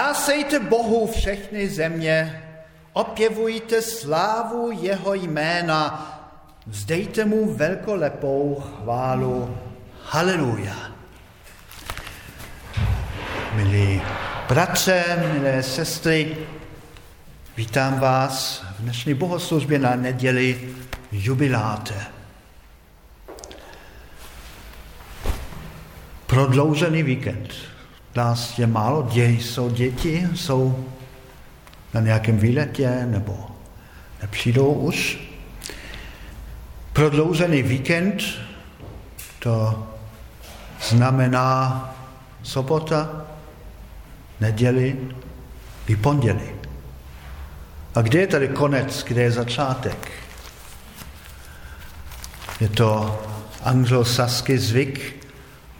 Jásejte Bohu všechny země, opěvujte slávu jeho jména, vzdejte mu velkolepou chválu. Haleluja. Milí bratře, milé sestry, vítám vás v dnešní bohoslužbě na neděli jubiláte. Prodloužený víkend. Nás je málo, děj jsou děti, jsou na nějakém výletě nebo nepřijdou už. Prodloužený víkend, to znamená sobota, neděli i pondělí. A kde je tady konec, kde je začátek? Je to anglosaský zvyk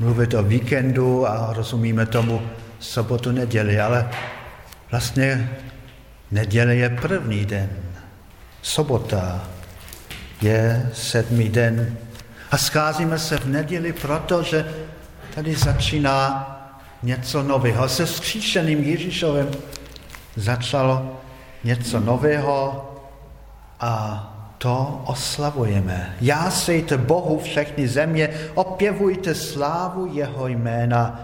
mluvit o víkendu a rozumíme tomu sobotu, neděli, ale vlastně neděle je první den. Sobota je sedmý den. A scházíme se v neděli, protože tady začíná něco nového. Se skříšeným Ježíšovem začalo něco nového a to oslavujeme. Já sejte Bohu všechny země, opěvujte slávu jeho jména.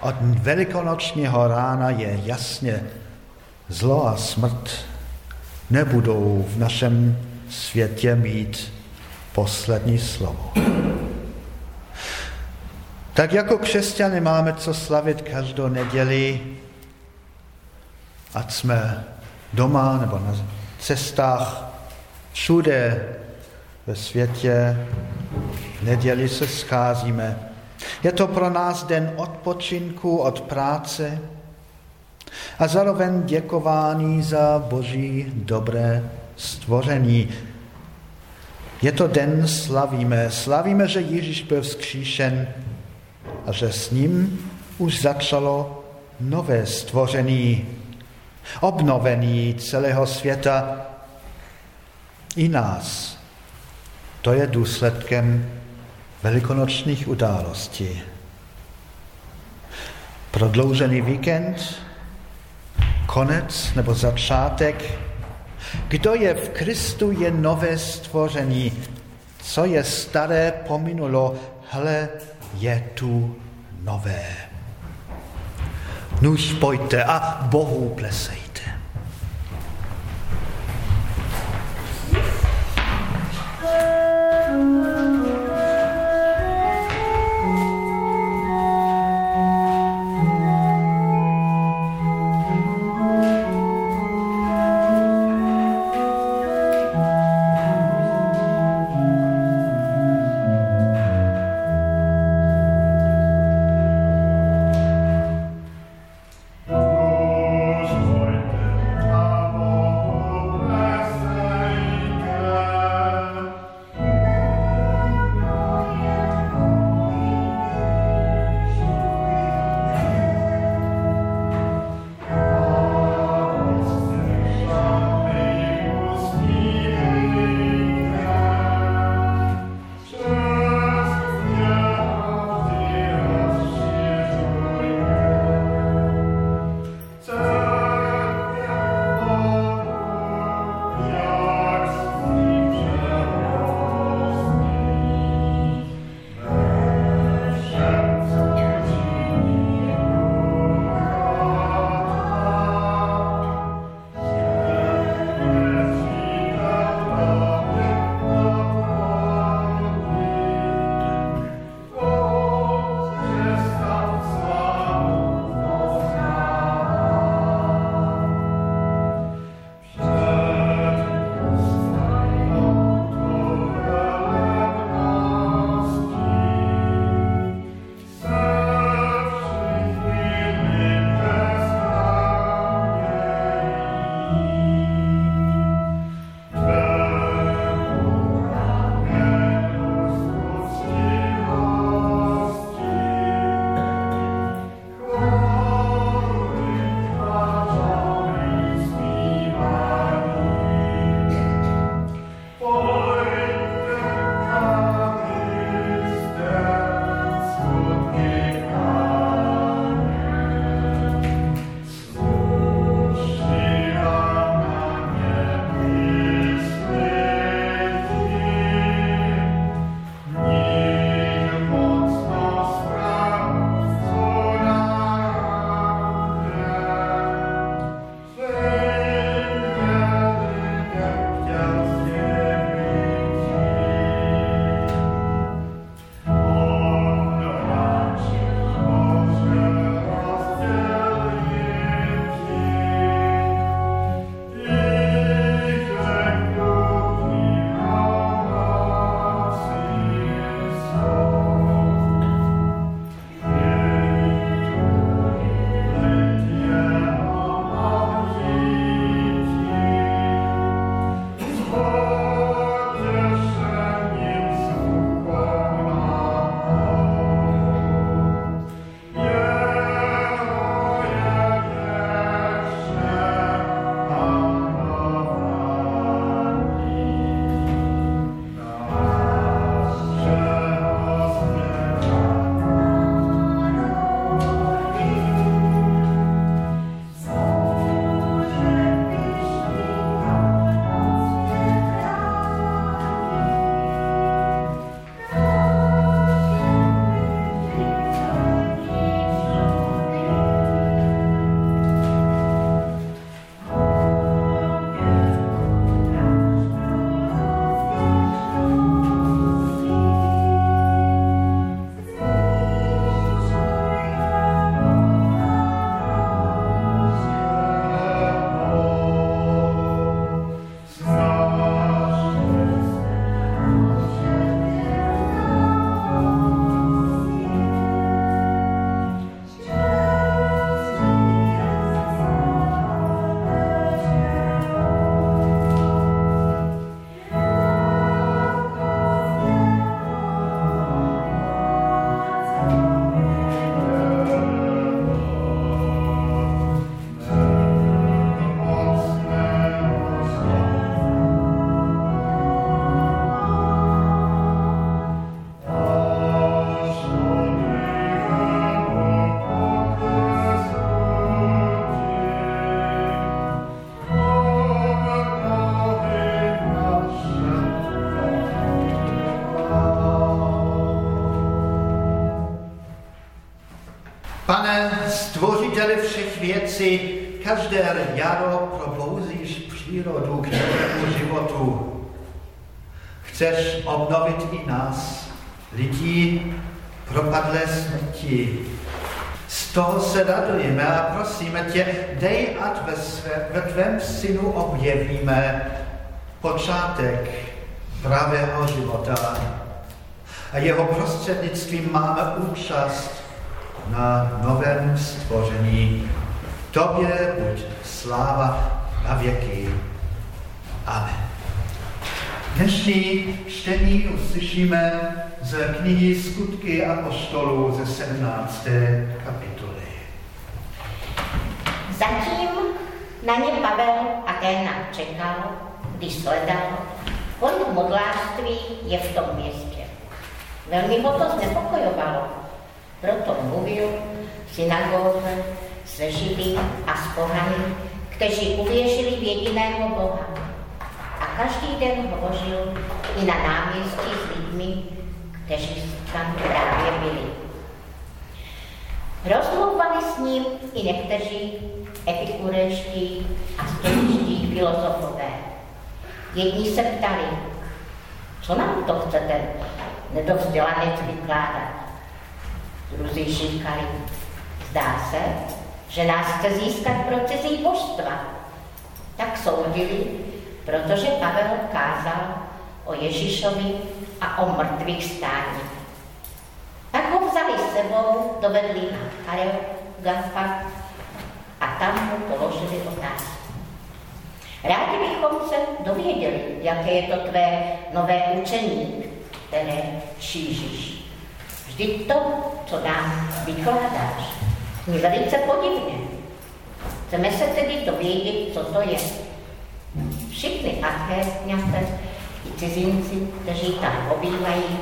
Od velikonočního rána je jasně, zlo a smrt nebudou v našem světě mít poslední slovo. Tak jako křesťany máme co slavit každou neděli, ať jsme doma nebo na cestách, všude ve světě, v neděli se scházíme. Je to pro nás den odpočinku od práce a zároveň děkování za Boží dobré stvoření. Je to den slavíme. Slavíme, že Ježíš byl vzkříšen a že s ním už začalo nové stvoření, obnovení celého světa i nás. To je důsledkem velikonočních událostí. Prodloužený víkend, konec nebo začátek. Kdo je v Kristu, je nové stvoření. Co je staré, pominulo, hle, je tu nové. Nuž pojďte a Bohu plesejte. Bye. Stvořiteli všech věcí, každé jaro probouzíš přírodu k novému životu. Chceš obnovit i nás, lidí propadlé smrti. Z toho se radujeme a prosíme tě, dej, ať ve, své, ve tvém synu objevíme počátek pravého života. A jeho prostřednictvím máme účast na novém stvoření. Tobě buď sláva na věky. Amen. Dnešní čtení uslyšíme z knihy Skutky a poštolů ze 17. kapitoly. Zatím na ně Pavel Aténa čekal, když sledal, kolik modlářství je v tom městě. Velmi ho to znepokojovalo, proto mluvil v synagóze se židy a s pohany, kteří uvěřili v jediného Boha. A každý den hovořil i na náměstí s lidmi, kteří tam právě byli. Rozmlouvali s ním i někteří epikurejští a stoičtí filozofové. Jedni se ptali, co nám to chcete nedovzdělanec vykládat. Druzí říkali, zdá se, že nás chce získat pro cizí božstva. Tak soudili, protože Pavel kázal o Ježíšovi a o mrtvých stání. Tak ho vzali s sebou, dovedli na Areogafa a tam mu položili otázku. Rádi bychom se dověděli, jaké je to tvé nové učení, které šíříš. Vždyť to, co nám vykládáš, je velice podivné. Chceme se tedy dovědět, co to je. Všichni Achéňané i cizinci, kteří tam obývají,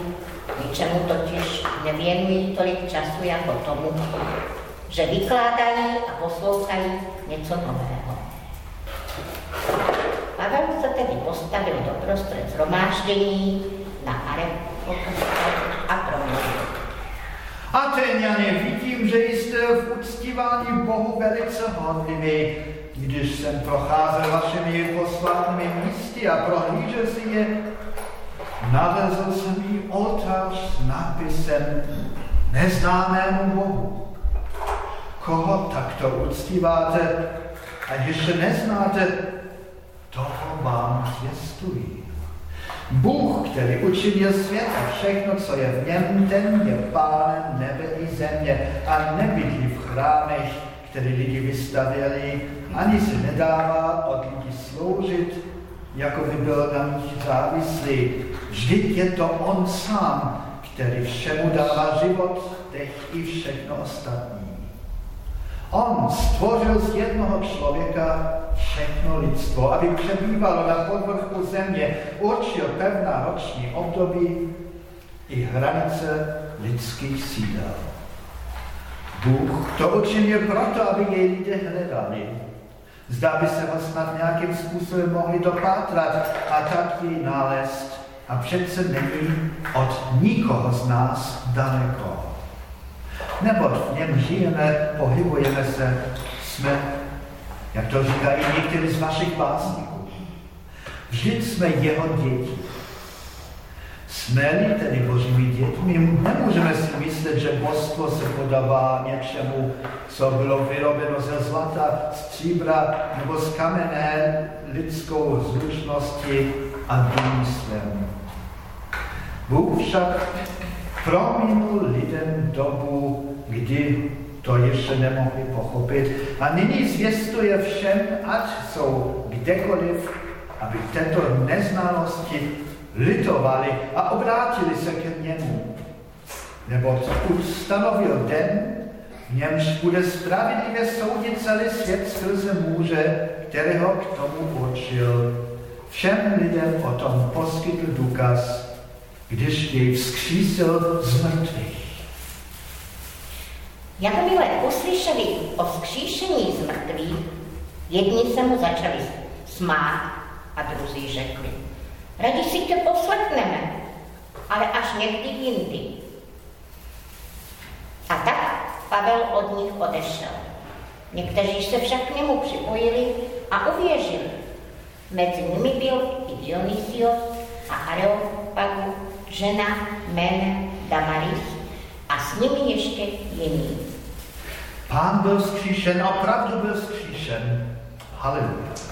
ničemu totiž nevěnují tolik času jako tomu, že vykládají a poslouchají něco nového. Pavel se tedy postavil do prostřed zhromáždění na Areopagu a promluvil. Atéňané, vidím, že jste v uctívání Bohu velice hodliví. Když jsem procházel vašimi posvátnými místy a prohlížel si je, nalezl jsem jí oltář s nápisem Neznámému Bohu. Koho takto uctíváte a ještě neznáte, toho vám zvěstují. Bůh, který učinil svět a všechno, co je v něm, ten je pánem nebe i země a nebydlí v chrámech, které lidi vystavěli, ani se nedává od lidí sloužit, jako by byl na nich závislý. Vždyť je to on sám, který všemu dává život, teď i všechno ostatní. On stvořil z jednoho člověka všechno lidstvo, aby přebývalo na podvrchu země, určil pevná roční období i hranice lidských sídel. Bůh to učinil proto, aby jej lidé hledali. Zdá by se ho snad nějakým způsobem mohli dopátrat a tak jej nalézt. A přece není od nikoho z nás daleko. Neboť v něm žijeme, pohybujeme se, jsme jak to říkají někteří z vašich básníků. Vždyť jsme jeho děti. Jsme-li tedy božími dětmi, nemůžeme si myslet, že božstvo se podává něčemu, co bylo vyrobeno ze zlata, stříbra nebo z kamenné lidskou zrušnosti a důmyslem. Bůh však prominul lidem dobu, kdy to ještě nemohli pochopit. A nyní zvěstuje všem, ať jsou kdekoliv, aby této neznalosti litovali a obrátili se k němu. Nebo už stanovil den, v němž bude spravedlivě soudit celý svět skrze muže, kterého k tomu určil. Všem lidem o tom poskytl důkaz, když jej vzkřísil z mrtvých. Jakmile uslyšeli o vzkříšení z mrtvých, jedni se mu začali smát a druzí řekli, raději si tě poslechneme, ale až někdy jindy. A tak Pavel od nich odešel. Někteří se však k němu připojili a uvěřili. Mezi nimi byl i Dionysios a Areopagu, žena jménem Damaris a s nimi ještě jiný. Pán byl zkříšen, opravdu byl zkříšen. Haleluja.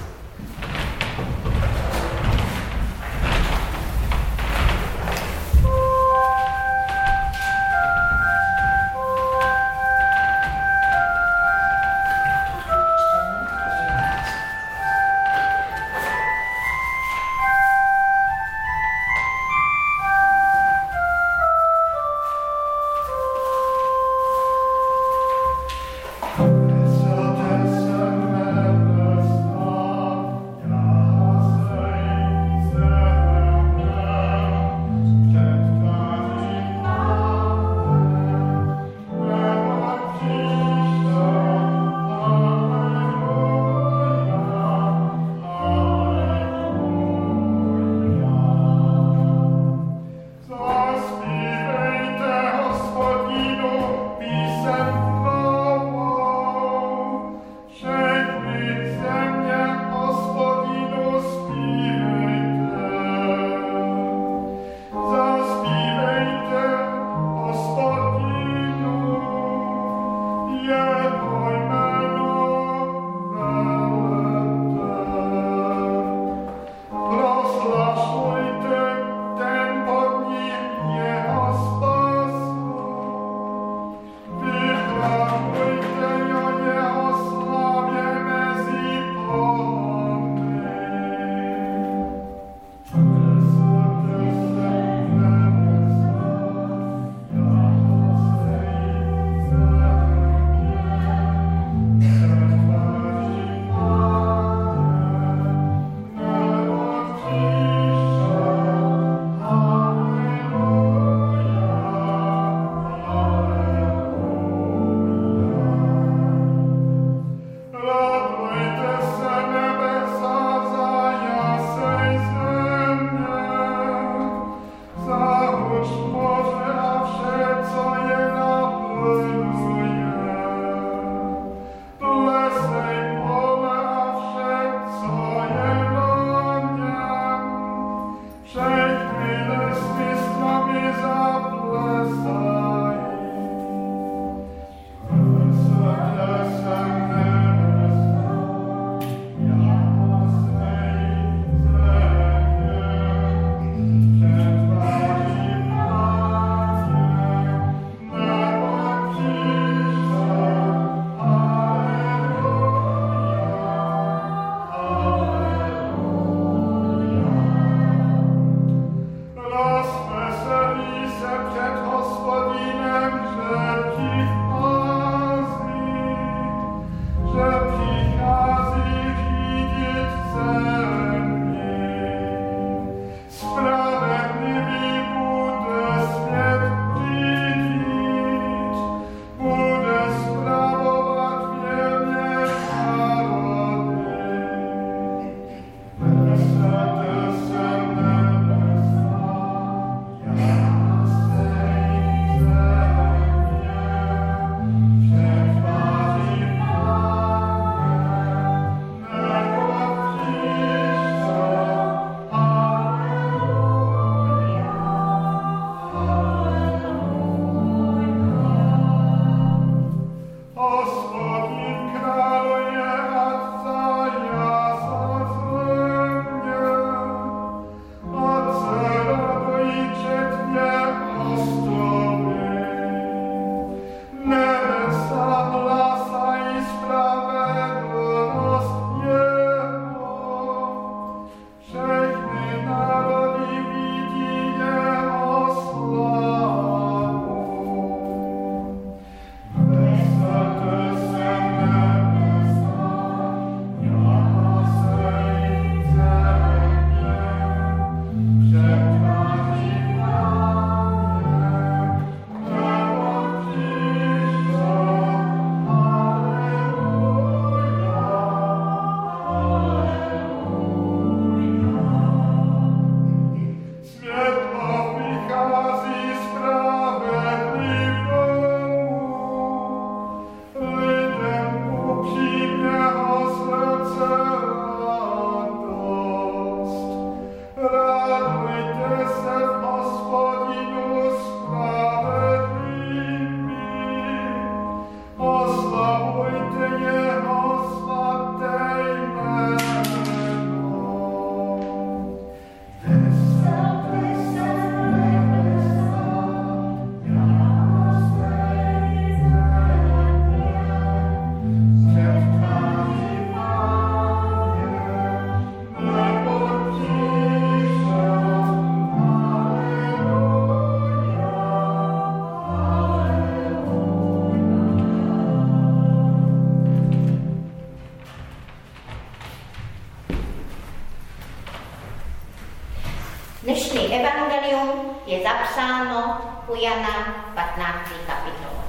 U Jana 15. kapitole.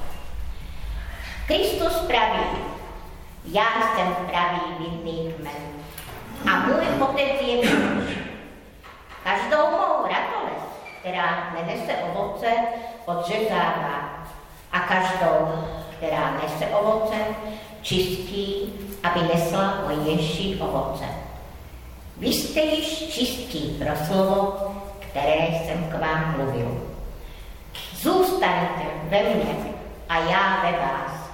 Kristus praví, já jsem pravý vidný kmen a můj otec je muž. Každou mou ratolest, která nenese ovoce, odřezává a každou, která nese ovoce, čistí, aby nesla hojnější ovoce. Vy jste již čistí pro slovo, které jsem k vám mluvil. Zůstaňte ve mně a já ve vás.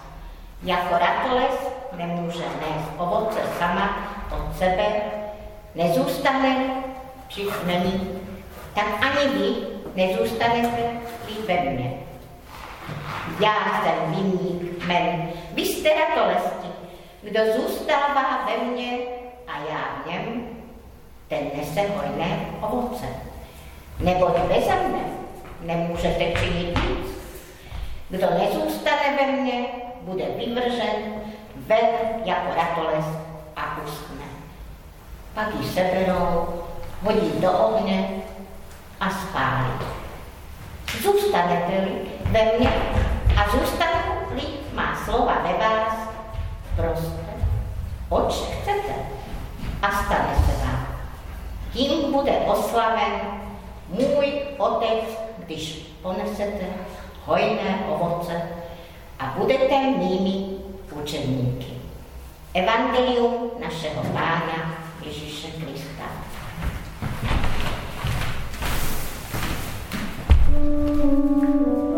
Jako ratoles nemůže nést ovoce sama od sebe, nezůstane, či není, tak ani vy nezůstanete ve mně. Já jsem vinník men, vy jste ratolesti. Kdo zůstává ve mně a já v něm, ten nese hojné ovoce. Neboť beze mne nemůžete činit nic. Kdo nezůstane ve mně, bude vyvržen ven jako ratoles a uschne. Pak ji seberou, hodí do ohně a spálí. Zůstanete-li ve mně a zůstanu-li má slova ve vás, prostě, oč chcete a stane se vám. Tím bude oslaven můj otec, když ponesete hojné ovoce a budete mými učeníky. Evangelium našeho Pána Ježíše Krista. thank you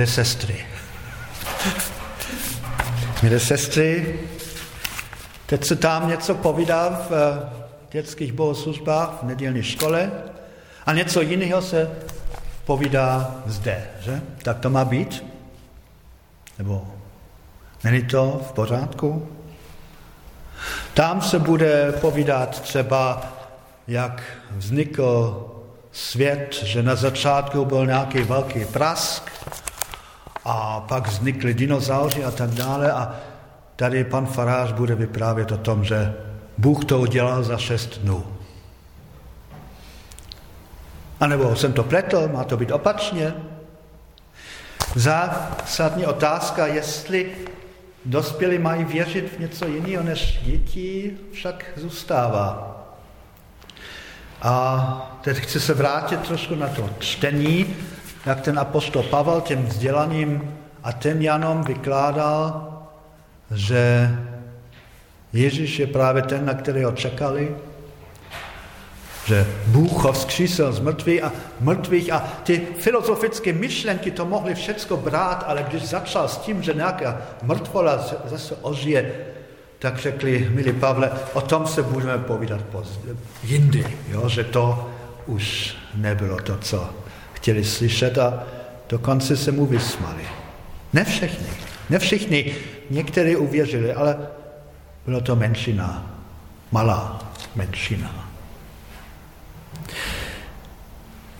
Milé sestry, milé sestry, teď se tam něco povídá v eh, dětských bohoslužbách, v nedělní škole a něco jiného se povídá zde, že? Tak to má být? Nebo není to v pořádku? Tam se bude povídat třeba, jak vznikl svět, že na začátku byl nějaký velký prask a pak vznikly dinozauři a tak dále a tady pan farář bude vyprávět o tom, že Bůh to udělal za šest dnů. A nebo jsem to pletl, má to být opačně. Zásadní otázka, jestli dospělí mají věřit v něco jiného než děti, však zůstává. A teď chci se vrátit trošku na to čtení, jak ten apostol Pavel těm vzdělaným Atenianom vykládal, že Ježíš je právě ten, na kterého čekali, že Bůh ho vzkřísil z mrtvých a, mrtvých a ty filozofické myšlenky to mohly všecko brát, ale když začal s tím, že nějaká mrtvola zase ožije, tak řekli, milí Pavle, o tom se budeme povídat jindy, jo, že to už nebylo to, co chtěli slyšet a dokonce se mu vysmali. Ne všichni, ne všichni, někteří uvěřili, ale bylo to menšina, malá menšina.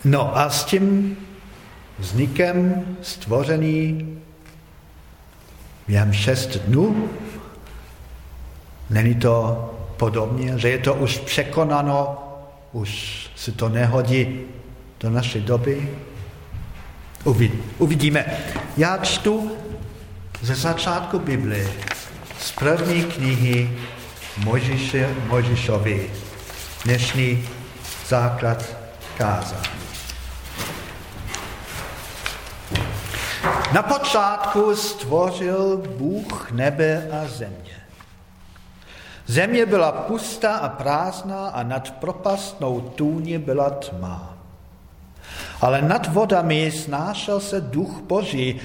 No a s tím vznikem stvoření během šest dnů, není to podobně, že je to už překonano, už se to nehodí do naší doby. Uvidíme. Já čtu ze začátku Biblie, z první knihy Mojžiše, Mojžišovi, dnešní základ kázání. Na počátku stvořil Bůh nebe a země. Země byla pustá a prázdná a nad propastnou tůni byla tma. Ale nad vodami snášel se duch Boží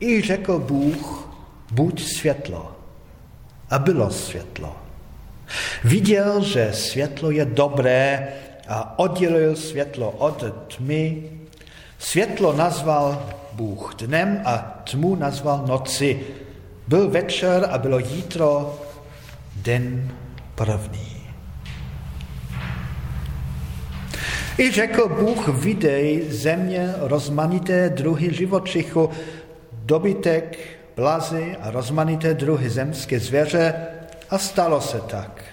i řekl Bůh, buď světlo. A bylo světlo. Viděl, že světlo je dobré a oddělil světlo od tmy. Světlo nazval Bůh dnem a tmu nazval noci. Byl večer a bylo jítro, den první. I řekl Bůh, videj země rozmanité druhy živočichu, dobytek, blazy a rozmanité druhy zemské zvěře a stalo se tak.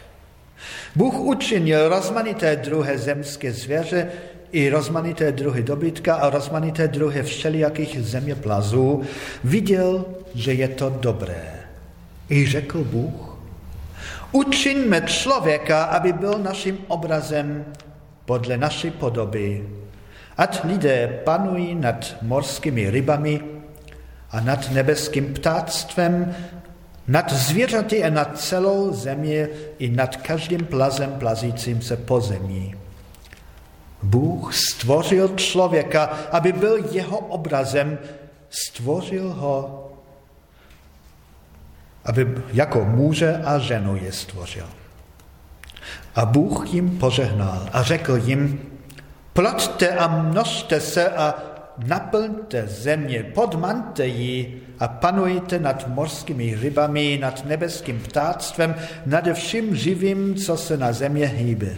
Bůh učinil rozmanité druhy zemské zvěře i rozmanité druhy dobytka a rozmanité druhy všelijakých zeměplazů. Viděl, že je to dobré. I řekl Bůh, učiňme člověka, aby byl naším obrazem podle naší podoby. Ať lidé panují nad morskými rybami a nad nebeským ptáctvem, nad zvířaty a nad celou země i nad každým plazem plazícím se po zemi. Bůh stvořil člověka, aby byl jeho obrazem, stvořil ho, aby jako muže a ženu je stvořil. A Bůh jim požehnal a řekl jim, ploďte a množte se a naplňte země, podmante ji a panujte nad morskými rybami, nad nebeským ptáctvem, nad vším živým, co se na země hýbe.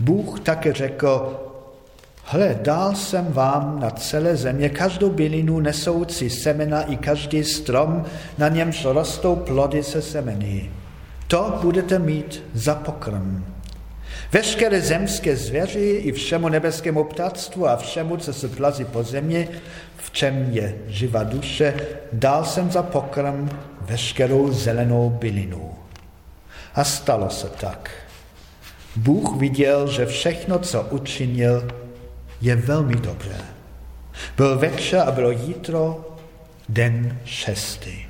Bůh také řekl, hle, dal jsem vám na celé země každou bylinu nesoucí semena i každý strom, na němž rostou plody se semeny. To budete mít za pokrm. Veškeré zemské zvěři i všemu nebeskému ptactvu a všemu, co se plazí po země, v čem je živa duše, dal jsem za pokrm veškerou zelenou bylinu. A stalo se tak. Bůh viděl, že všechno, co učinil, je velmi dobré. Byl večer a bylo jítro, den šestý.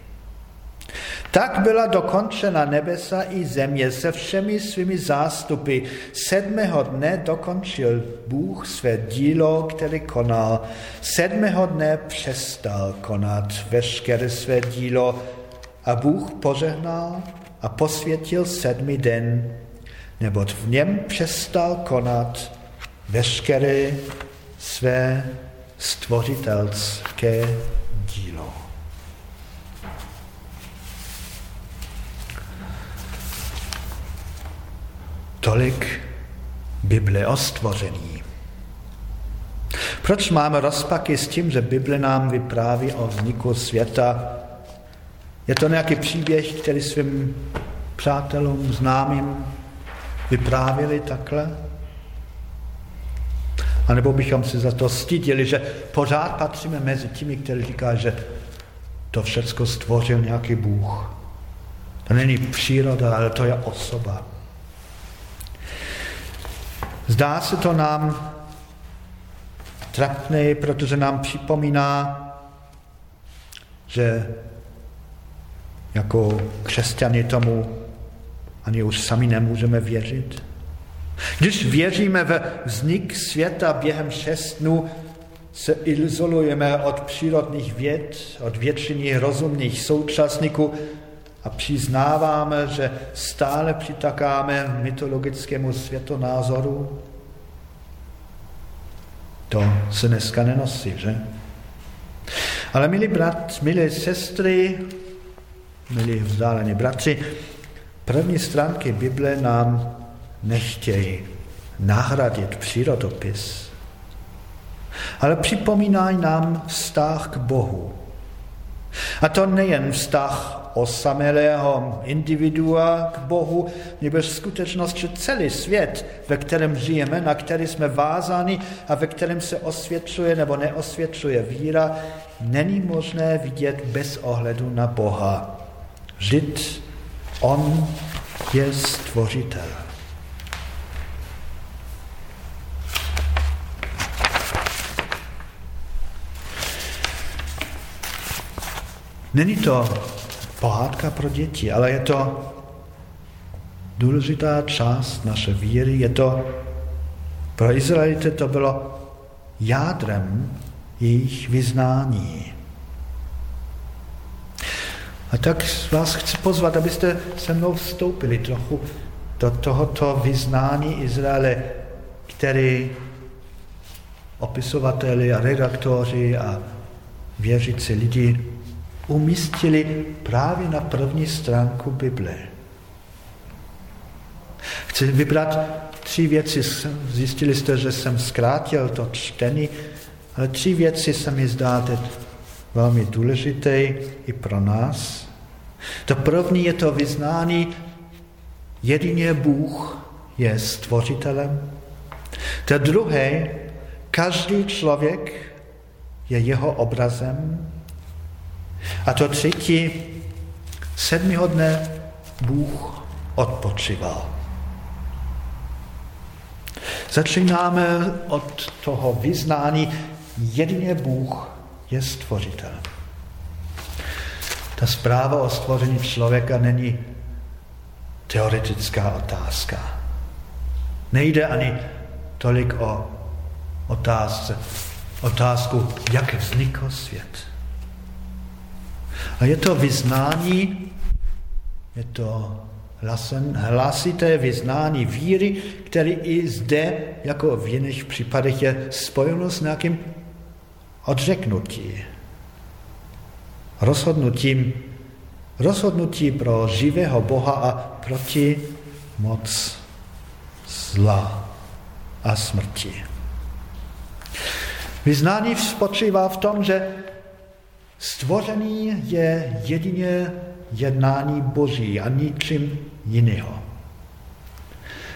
Tak byla dokončena nebesa i země se všemi svými zástupy. Sedmého dne dokončil Bůh své dílo, které konal. Sedmého dne přestal konat veškeré své dílo a Bůh požehnal a posvětil sedmý den, neboť v něm přestal konat veškeré své stvořitelské dílo. Tolik Bible o stvoření. Proč máme rozpaky s tím, že Bible nám vypráví o vzniku světa? Je to nějaký příběh, který svým přátelům, známým vyprávěli takhle? A nebo bychom si za to stydili, že pořád patříme mezi těmi, kteří říkají, že to všechno stvořil nějaký Bůh. To není příroda, ale to je osoba. Zdá se to nám trapné, protože nám připomíná, že jako křesťani tomu ani už sami nemůžeme věřit. Když věříme ve vznik světa během šest dnů, se izolujeme od přírodních věd, od většiny rozumných současníků a přiznáváme, že stále přitakáme mytologickému světonázoru, to se dneska nenosí, že? Ale milí brat, milé sestry, milí vzdálení bratři, první stránky Bible nám nechtějí nahradit přírodopis, ale připomínají nám vztah k Bohu. A to nejen vztah osamelého individua k Bohu, nebo skutečnost, že celý svět, ve kterém žijeme, na který jsme vázáni a ve kterém se osvědčuje nebo neosvědčuje víra, není možné vidět bez ohledu na Boha. Žid, on je stvořitel. Není to pohádka pro děti, ale je to důležitá část naše víry. Je to, pro Izraelite to bylo jádrem jejich vyznání. A tak vás chci pozvat, abyste se mnou vstoupili trochu do tohoto vyznání Izraele, který opisovateli a redaktoři a věřící lidi umístili právě na první stránku Bible. Chci vybrat tři věci. Zjistili jste, že jsem zkrátil to čtení, ale tři věci se mi zdá teď velmi důležité i pro nás. To první je to vyznání, jedině Bůh je stvořitelem. To druhé, každý člověk je jeho obrazem a to třetí, sedmého dne Bůh odpočival. Začínáme od toho vyznání, jedině Bůh je stvořitel. Ta zpráva o stvoření člověka není teoretická otázka. Nejde ani tolik o otázce, otázku, jak vznikl svět. A je to vyznání, je to hlasité vyznání víry, který i zde, jako v jiných případech, je spojeno s nějakým odřeknutí. Rozhodnutím, rozhodnutí pro živého Boha a proti moc zla a smrti. Vyznání spočívá v tom, že Stvoření je jedině jednání Boží a ničím jiného.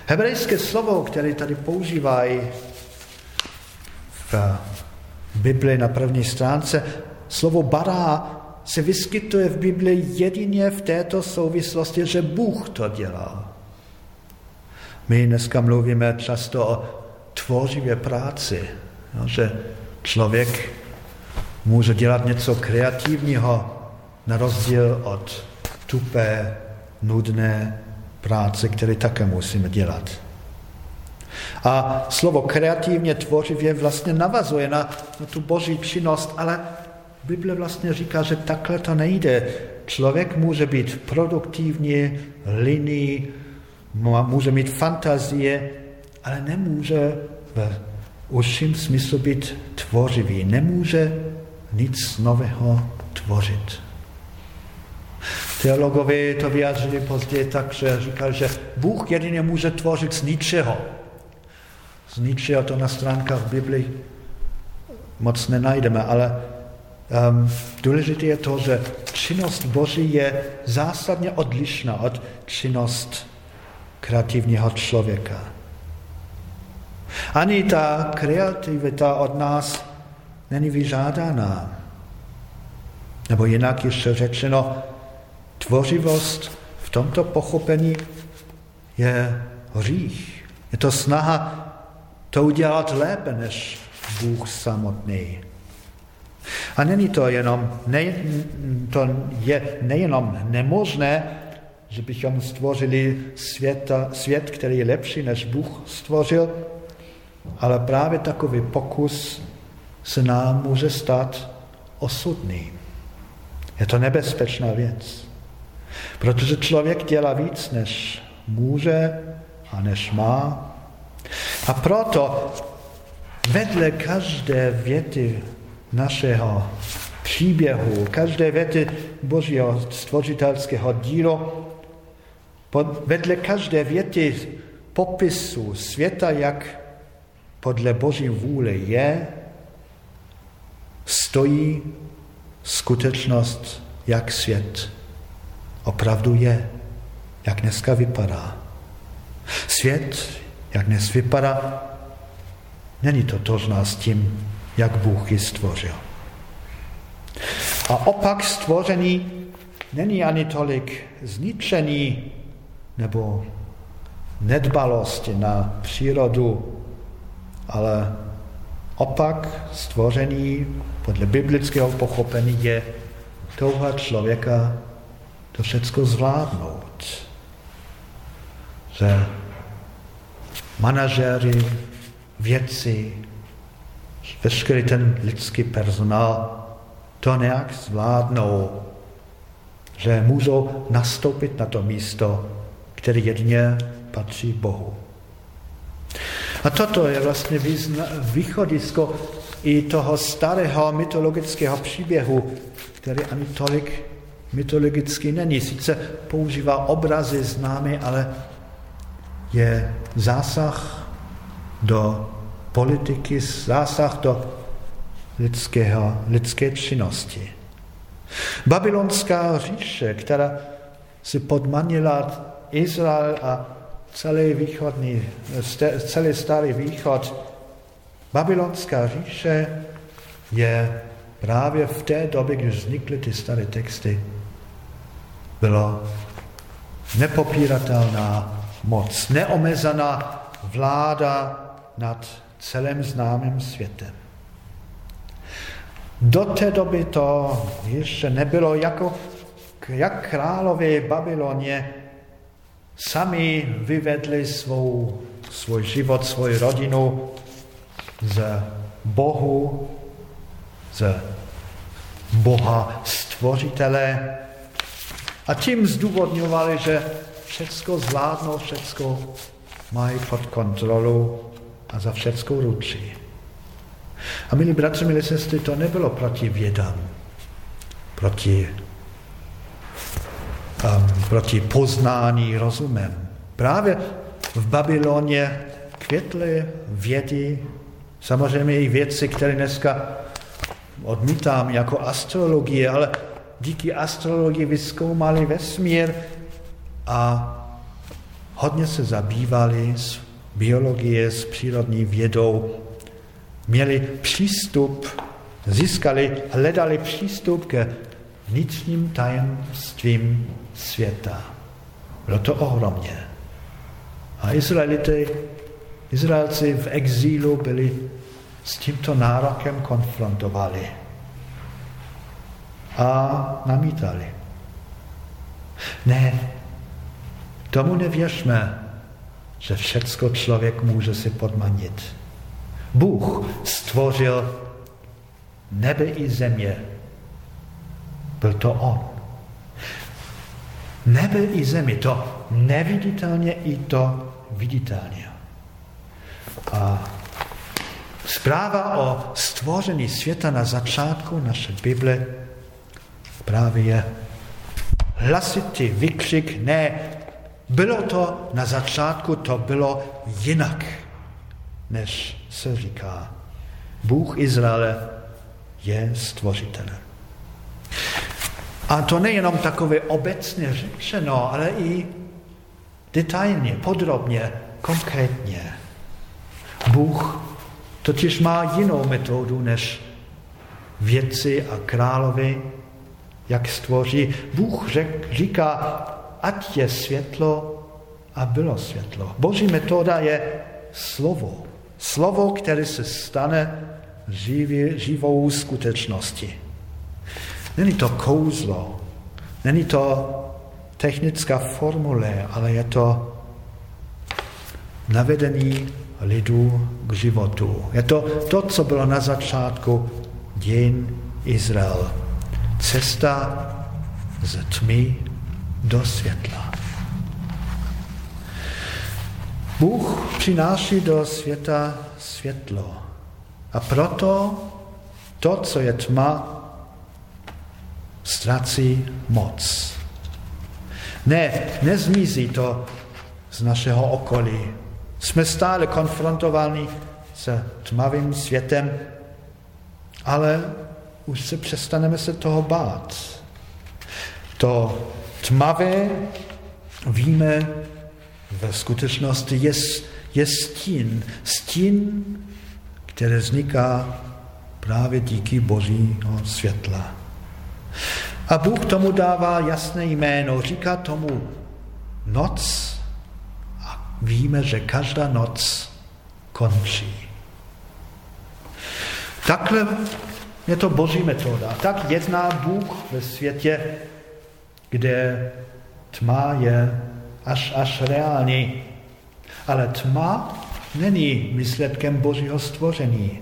Hebrejské slovo, které tady používají v Bibli na první stránce, slovo bará se vyskytuje v Bibli jedině v této souvislosti, že Bůh to dělal. My dneska mluvíme často o tvořivé práci, že člověk může dělat něco kreativního na rozdíl od tupé, nudné práce, které také musíme dělat. A slovo kreativně, tvořivě vlastně navazuje na, na tu boží činnost, ale Bible vlastně říká, že takhle to nejde. Člověk může být produktivní, liný, může mít fantazie, ale nemůže v užším smyslu být tvořivý. Nemůže nic nového tvořit. Teologové to vyjádřili později tak, že říkal, že Bůh jedině může tvořit z ničeho. Z ničeho to na stránkách Bibli moc nenajdeme, ale um, důležité je to, že činnost Boží je zásadně odlišná od činnost kreativního člověka. Ani ta kreativita od nás není vyžádaná. Nebo jinak ještě řečeno, tvořivost v tomto pochopení je hřích. Je to snaha to udělat lépe než Bůh samotný. A není to jenom, ne, to je nejenom nemožné, že bychom stvořili světa, svět, který je lepší, než Bůh stvořil, ale právě takový pokus se nám může stát osudným. Je to nebezpečná věc, protože člověk dělá víc, než může a než má. A proto vedle každé věty našeho příběhu, každé věty Božího stvořitelského dílo, vedle každé věty popisu světa, jak podle Boží vůle je, stojí skutečnost, jak svět opravdu je, jak dneska vypadá. Svět, jak dnes vypadá, není to s tím, jak Bůh ji stvořil. A opak stvoření není ani tolik zničení nebo nedbalosti na přírodu, ale opak stvoření podle biblického pochopení je touha člověka to všechno zvládnout. Že manažery, věci, veškerý ten lidský personál to nějak zvládnou, že můžou nastoupit na to místo, které jedině patří Bohu. A toto je vlastně východisko i toho starého mytologického příběhu, který ani tolik mytologický není. Sice používá obrazy známy, ale je zásah do politiky, zásah do lidského, lidské činnosti. Babylonská říše, která si podmanila Izrael a celý východní, celý starý východ, babylonská říše je právě v té době, když vznikly ty staré texty, bylo nepopíratelná moc, neomezená vláda nad celým známým světem. Do té doby to ještě nebylo jako jak králové Babylonie sami vyvedli svou, svůj život, svoji rodinu z Bohu, z Boha stvořitele a tím zdůvodňovali, že všecko zvládnou, všecko mají pod kontrolou a za všecko ručí. A milí bratři, milí sestry, to nebylo proti vědám, proti um, proti poznání rozumem. Právě v Babyloně květly vědy, samozřejmě i věci, které dneska odmítám jako astrologie, ale díky astrologii vyskoumali vesmír a hodně se zabývali s biologie, s přírodní vědou. Měli přístup, získali, hledali přístup ke vnitřním tajemstvím světa. Bylo to ohromně. A Izraelity, Izraelci v exílu byli s tímto nárokem konfrontovali a namítali. Ne, tomu nevěřme, že všecko člověk může si podmanit. Bůh stvořil nebe i země. Byl to On. Nebe i zemi, to neviditelně i to viditelně. A zpráva o stvoření světa na začátku naše Bible právě je hlasitý vykřik, ne, bylo to na začátku, to bylo jinak, než se říká. Bůh Izraele je stvořitelem. A to nejenom takové obecně řečeno, ale i detailně, podrobně, konkrétně. Bůh totiž má jinou metodu než věci a královi, jak stvoří. Bůh řek, říká, ať je světlo a bylo světlo. Boží metoda je slovo. Slovo, které se stane živý, živou skutečností. Není to kouzlo, není to technická formule, ale je to navedení lidu k životu. Je to to, co bylo na začátku dějin Izrael. Cesta z tmy do světla. Bůh přináší do světa světlo. A proto to, co je tma, ztrací moc. Ne, nezmizí to z našeho okolí. Jsme stále konfrontováni s tmavým světem, ale už se přestaneme se toho bát. To tmavé víme ve skutečnosti je, je stín. Stín, který vzniká právě díky božího světla. A Bůh tomu dává jasné jméno, říká tomu noc víme, že každá noc končí. Takhle je to boží metoda. Tak jedná Bůh ve světě, kde tma je až, až reální. Ale tma není výsledkem božího stvoření.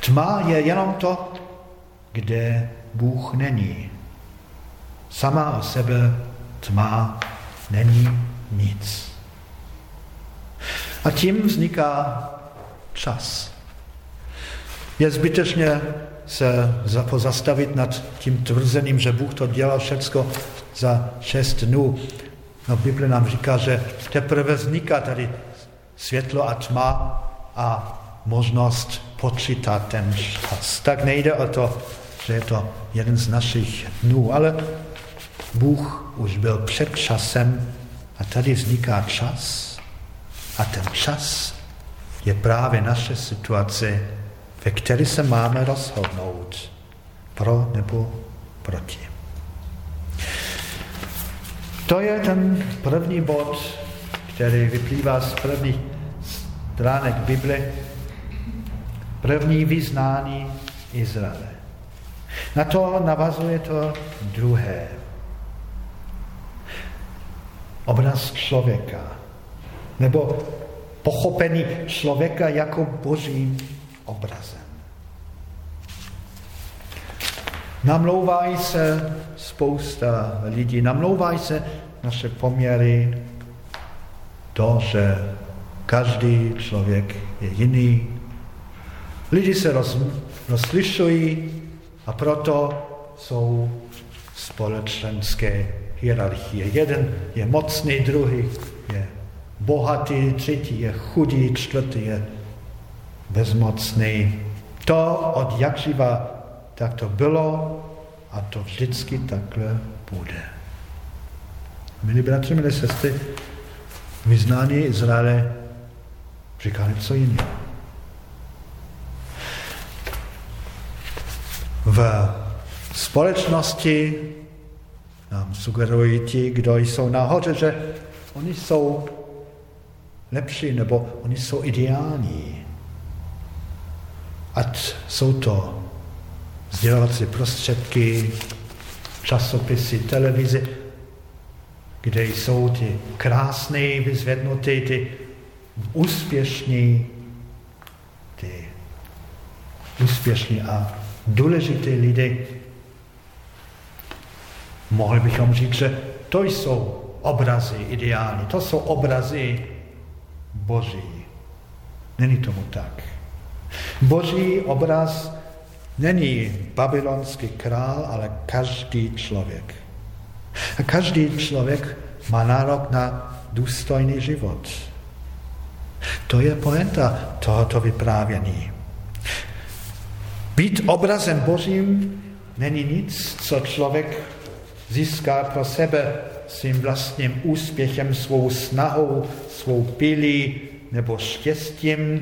Tma je jenom to, kde Bůh není. Sama o sebe tma není nic. A tím vzniká čas. Je zbytečně se pozastavit nad tím tvrzením, že Bůh to dělal všecko za šest dnů. No, Bible nám říká, že teprve vzniká tady světlo a tma a možnost počítat ten čas. Tak nejde o to, že je to jeden z našich dnů, ale Bůh už byl před časem a tady vzniká čas a ten čas je právě naše situace, ve které se máme rozhodnout pro nebo proti. To je ten první bod, který vyplývá z prvních stránek Bible, první vyznání Izraele. Na to navazuje to druhé. Obraz člověka. Nebo pochopení člověka jako božím obrazem. Namlouvají se spousta lidí, namlouvají se naše poměry, to, že každý člověk je jiný. Lidi se roz, rozlišují a proto jsou společenské hierarchie. Jeden je mocný, druhý je bohatý, třetí je chudý, čtvrtý je bezmocný. To od jak živa tak to bylo a to vždycky takhle bude. Milí bratři, milí sestry, vyznání Izraele říká něco jiného. V společnosti nám sugerují ti, kdo jsou nahoře, že oni jsou lepší nebo oni jsou ideální. Ať jsou to sdělovací prostředky, časopisy, televize, kde jsou ty krásné, vyzvednuté, ty úspěšní, ty úspěšní a důležité lidi. Mohli bychom říct, že to jsou obrazy ideální, to jsou obrazy Boží. Není tomu tak. Boží obraz není babylonský král, ale každý člověk. A každý člověk má nárok na důstojný život. To je poenta tohoto vyprávění. Být obrazem Božím není nic, co člověk získá pro sebe svým vlastním úspěchem, svou snahou, svou pilí nebo štěstím,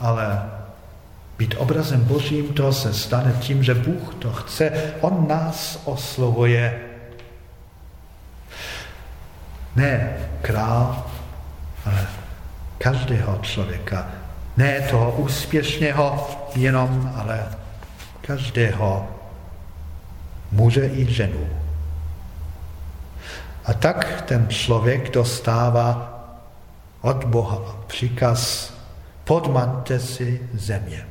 ale být obrazem Božím to se stane tím, že Bůh to chce. On nás oslovuje. Ne král, ale každého člověka. Ne toho úspěšného jenom, ale každého muže i ženu. A tak ten člověk dostává od Boha příkaz podmante si země.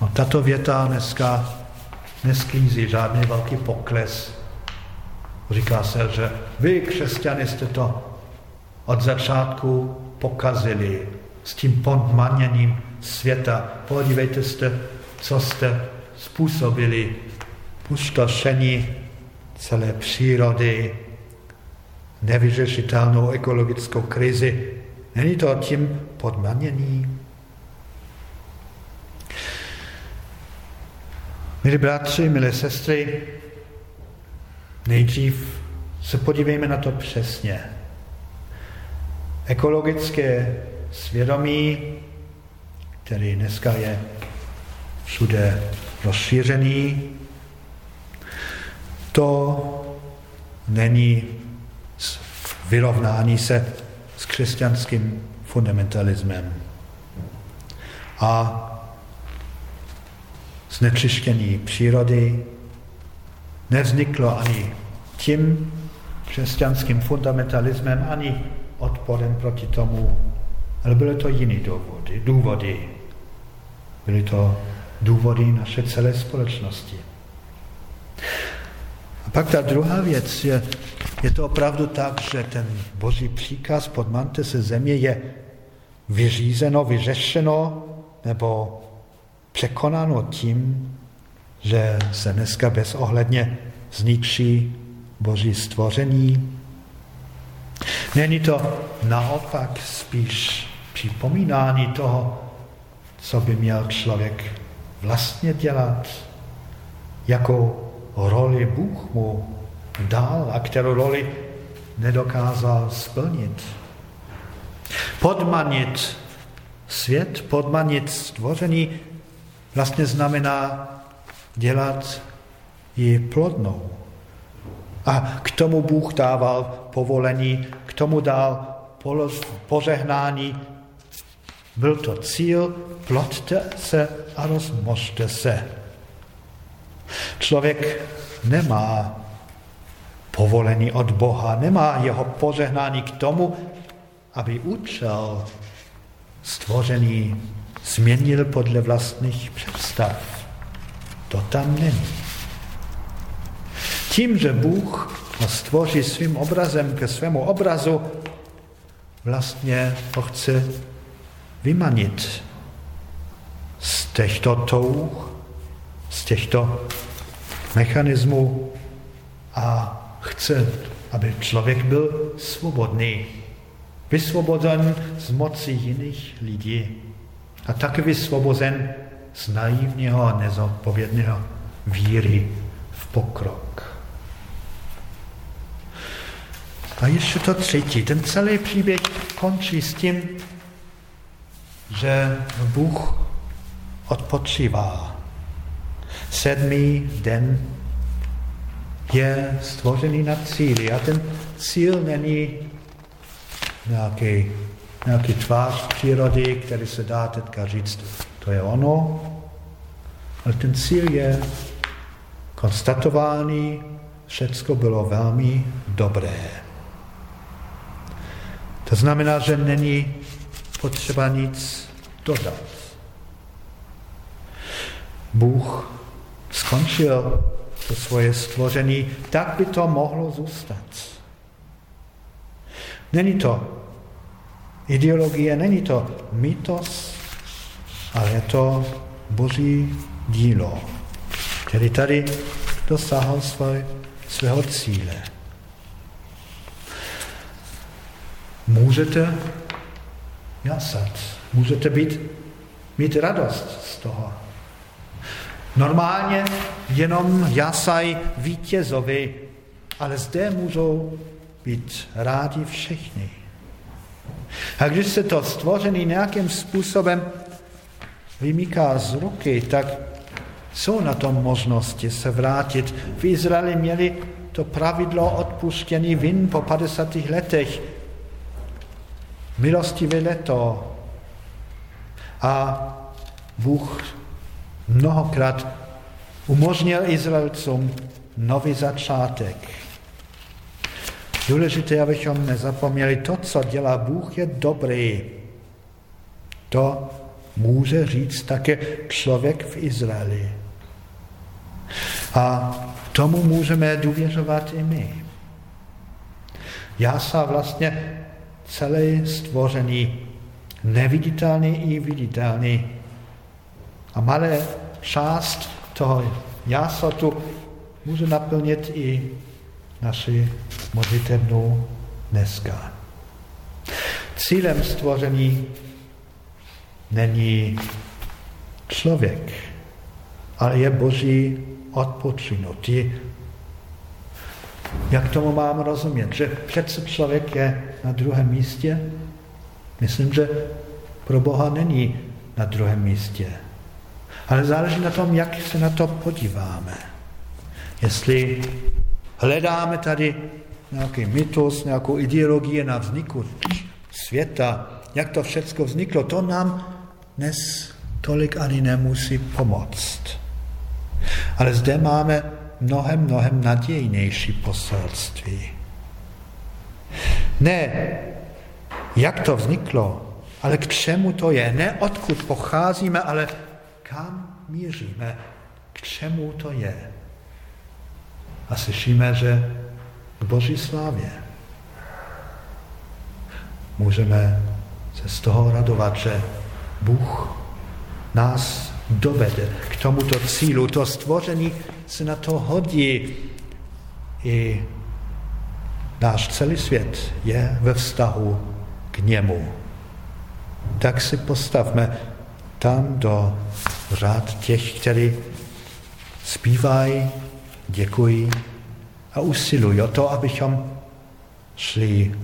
No, tato věta dneska nesklízí žádný velký pokles. Říká se, že vy, křesťané, jste to od začátku pokazili s tím podmaněním světa. Podívejte se, co jste způsobili pustošení celé přírody, nevyřešitelnou ekologickou krizi. Není to tím podmanění? Milí bratři, milé sestry, nejdřív se podívejme na to přesně. Ekologické svědomí, který dneska je všude rozšířený, to není vyrovnání se s křesťanským fundamentalismem. A znečištění přírody nevzniklo ani tím křesťanským fundamentalismem, ani odporem proti tomu, ale byly to jiné důvody. důvody. Byly to důvody naše celé společnosti. Pak ta druhá věc je, je to opravdu tak, že ten boží příkaz podmante se země je vyřízeno, vyřešeno nebo překonáno tím, že se dneska bezohledně zničí boží stvoření. Není to naopak spíš připomínání toho, co by měl člověk vlastně dělat, jakou roli Bůh mu dal a kterou roli nedokázal splnit. Podmanit svět, podmanit stvoření vlastně znamená dělat ji plodnou. A k tomu Bůh dával povolení, k tomu dal požehnání. Byl to cíl, plodte se a rozmožte se. Člověk nemá povolení od Boha, nemá jeho požehnání k tomu, aby účel stvoření změnil podle vlastních představ. To tam není. Tím, že Bůh ho stvoří svým obrazem ke svému obrazu, vlastně ho chce vymanit z těchto touh, z těchto mechanismů a chce, aby člověk byl svobodný, vysvobozen z moci jiných lidí a taky vysvobozen z naivního a nezodpovědného víry v pokrok. A ještě to třetí. Ten celý příběh končí s tím, že Bůh odpočívá. Sedmý den je stvořený na cíli a ten cíl není nějaký, nějaký tvář přírody, který se dá teďka říct, to je ono, ale ten cíl je konstatování všecko bylo velmi dobré. To znamená, že není potřeba nic dodat. Bůh skončil to svoje stvoření, tak by to mohlo zůstat. Není to ideologie, není to mýtos, ale je to boží dílo, který tady dosáhl svoj, svého cíle. Můžete jasat, můžete být, mít radost z toho. Normálně jenom jasaj vítězovi, ale zde můžou být rádi všichni. A když se to stvořený nějakým způsobem vymíká z ruky, tak jsou na tom možnosti se vrátit. V Izraeli měli to pravidlo odpuštění vin po 50 letech. Milostivé leto. A Bůh mnohokrát umožnil Izraelcům nový začátek. Důležité, abychom nezapomněli, to, co dělá Bůh, je dobrý. To může říct také člověk v Izraeli. A tomu můžeme důvěřovat i my. Já jsem vlastně celé stvoření, neviditelný i viditelný. A malé část toho jásotu může naplnit i naši modlitebnou dneska. Cílem stvoření není člověk, ale je boží odpočinutí. Jak tomu mám rozumět? Že přece člověk je na druhém místě? Myslím, že pro Boha není na druhém místě. Ale záleží na tom, jak se na to podíváme. Jestli hledáme tady nějaký mytos, nějakou ideologii na vzniku světa, jak to všechno vzniklo, to nám dnes tolik ani nemusí pomoct. Ale zde máme mnohem, mnohem nadějnější poselství. Ne, jak to vzniklo, ale k čemu to je. Ne odkud pocházíme, ale kam míříme, k čemu to je. A slyšíme, že k Boží slávě. Můžeme se z toho radovat, že Bůh nás dovede k tomuto cílu. To stvoření se na to hodí. I náš celý svět je ve vztahu k němu. Tak si postavme tam do řád těch, kteří zpívají, děkují a usilují o to, abychom šli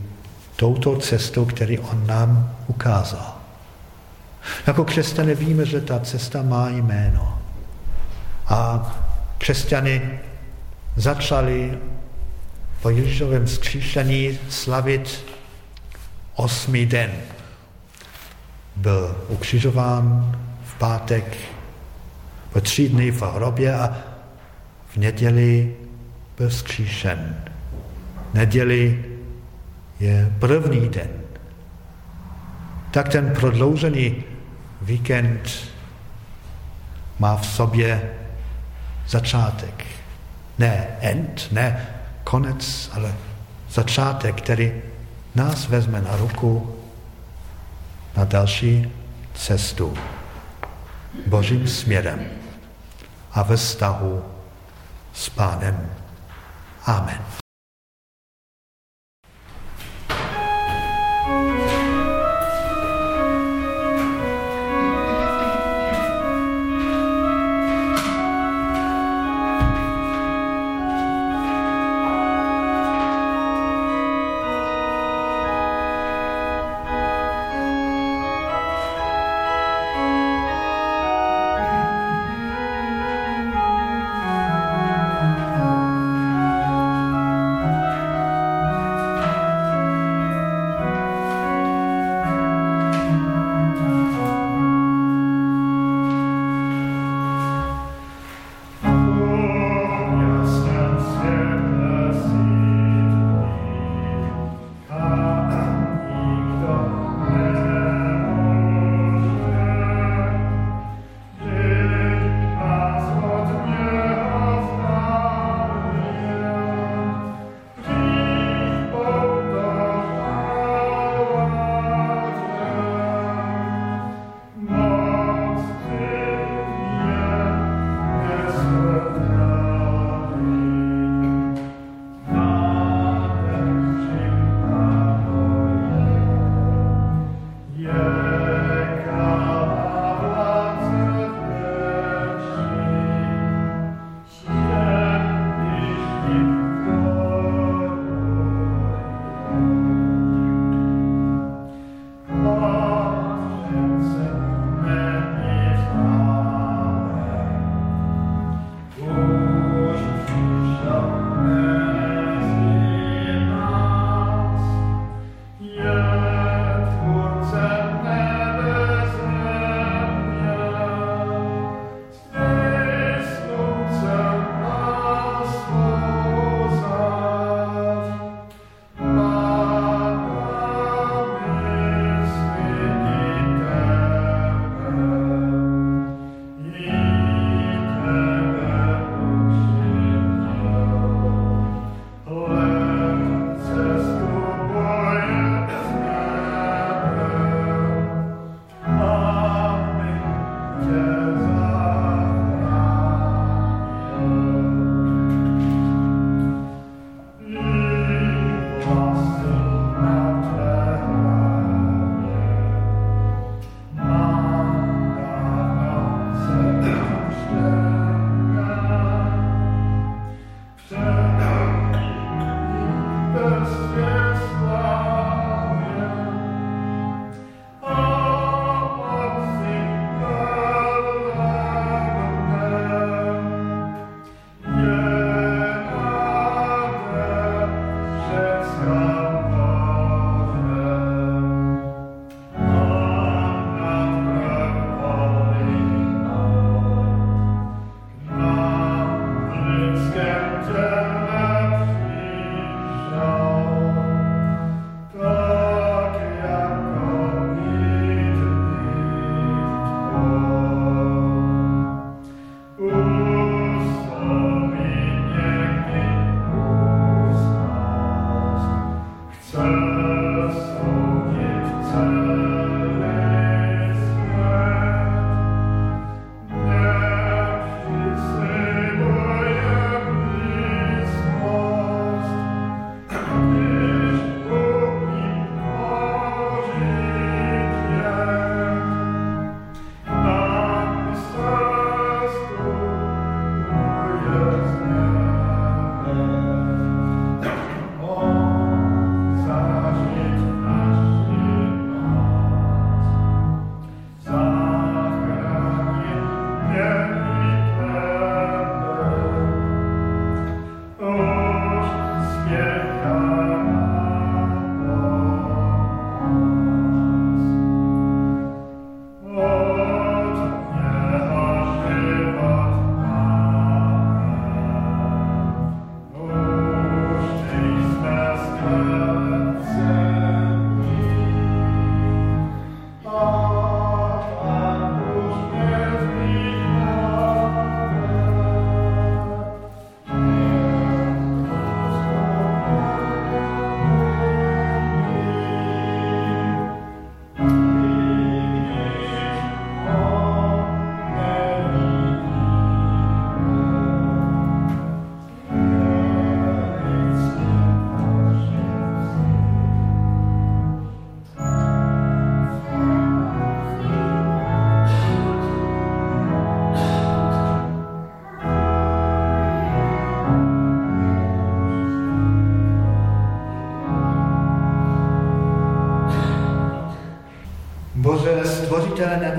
touto cestou, který on nám ukázal. Jako křesťané víme, že ta cesta má jméno. A křesťany začali po Ježíšovém zkříšení slavit osmý den. Byl ukřižován pátek, po tři dny v hrobě a v neděli byl zkříšen. Neděli je první den. Tak ten prodloužený víkend má v sobě začátek. Ne end, ne konec, ale začátek, který nás vezme na ruku na další cestu božím směrem a ve vztahu s Pánem. Amen. Stvořitele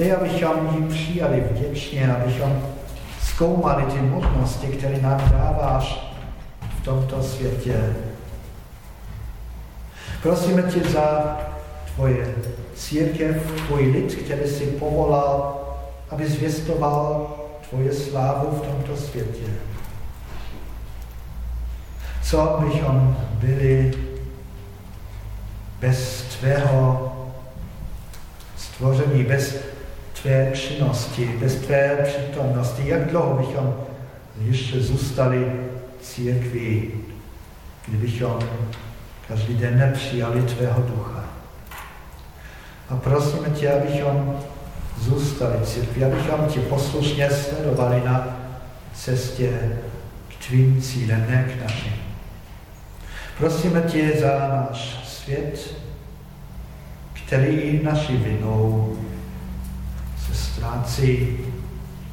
Dej, abychom ji přijali vděčně, abychom zkoumali ty možnosti, které nám dáváš v tomto světě. Prosíme tě za tvoje církev, tvůj lid, který si povolal, aby zvěstoval tvoje slávu v tomto světě. Co bychom byli bez tvého stvoření, bez tvé činnosti, bez tvé přítomnosti, jak dlouho bychom ještě zůstali církví, kdybychom každý den nepřijali tvého ducha. A prosíme tě, abychom zůstali církví, abychom tě poslušně sledovali na cestě k tvým cílem, ne k našim. Prosíme tě za náš svět, který naši vinou se ztrácí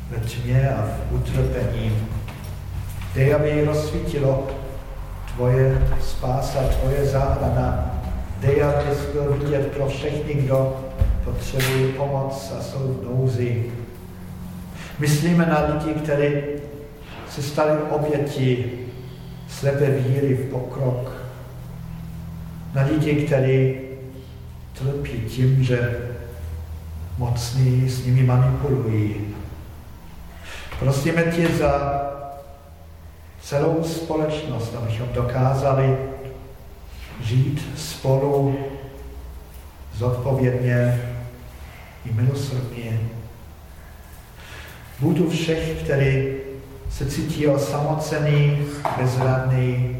ve tmě a v utrpení. Dej, aby rozsvítilo tvoje spása, tvoje záhrada. Dej, aby byl vidět pro všechny, kdo potřebují pomoc a jsou v nouzi. Myslíme na lidi, kteří se stali oběti slepé víry v pokrok. Na lidi, kteří trpí tím, že mocní s nimi manipulují. Prosíme tě za celou společnost, abychom dokázali žít spolu zodpovědně i milosrdně. Budu všech, kteří se cítí osamocený, bezradný,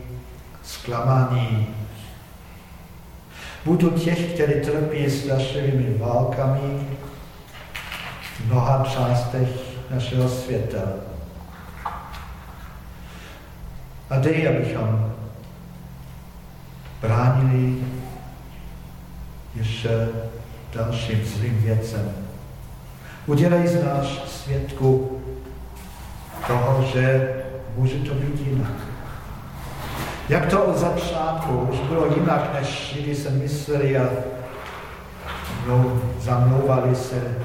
zklamaný. Budu těch, kteří trpí strašlivými válkami mnoha částech našeho světa. A dej, abychom bránili ještě dalším zlým věcem. Udělej z nás svědku toho, že může to být jinak. Jak to od začátku už bylo jinak, než lidi se mysleli a no, zamlouvali se,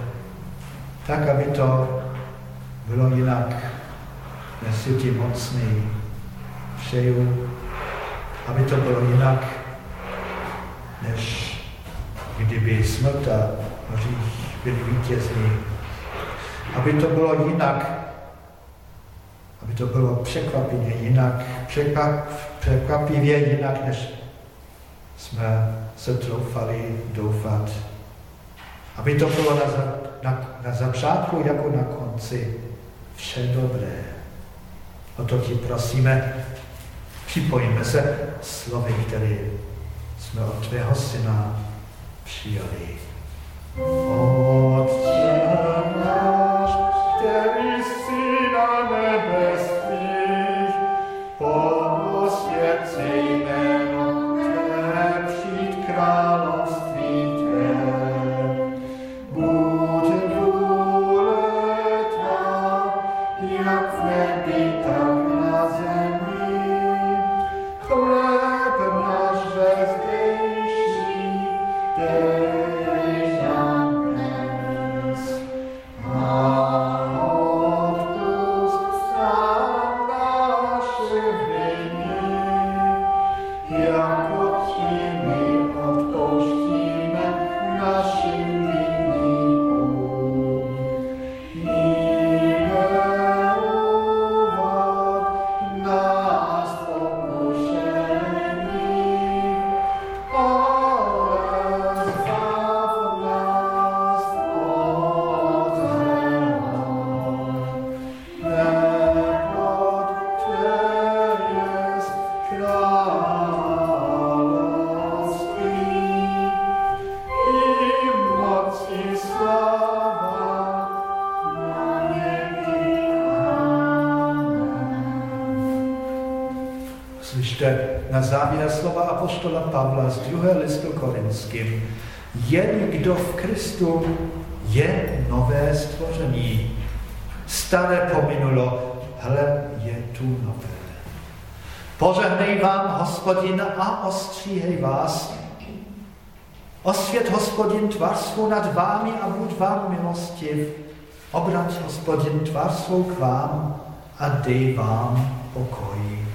tak, aby to bylo jinak, si ti mocný přeju, aby to bylo jinak, než kdyby smrt a hřích byli vítězní. Aby to bylo jinak, aby to bylo překvapivě jinak, překvap, překvapivě jinak, než jsme se troufali doufat. Aby to bylo na, na, na začátku jako na konci vše dobré. O to ti prosíme, připojíme se slovy, které jsme od tvého syna přijali. Otče náš, který jsi na nebesích, slova apoštola Pavla z druhé listu korinským. Jen kdo v Kristu je nové stvoření. Staré pominulo, hle, je tu nové. Požehnej vám, hospodin, a ostříhej vás. Osvět, hospodin, tvar svou nad vámi a buď vám milostiv. Obrať, hospodin, tvar svou k vám a dej vám pokoj.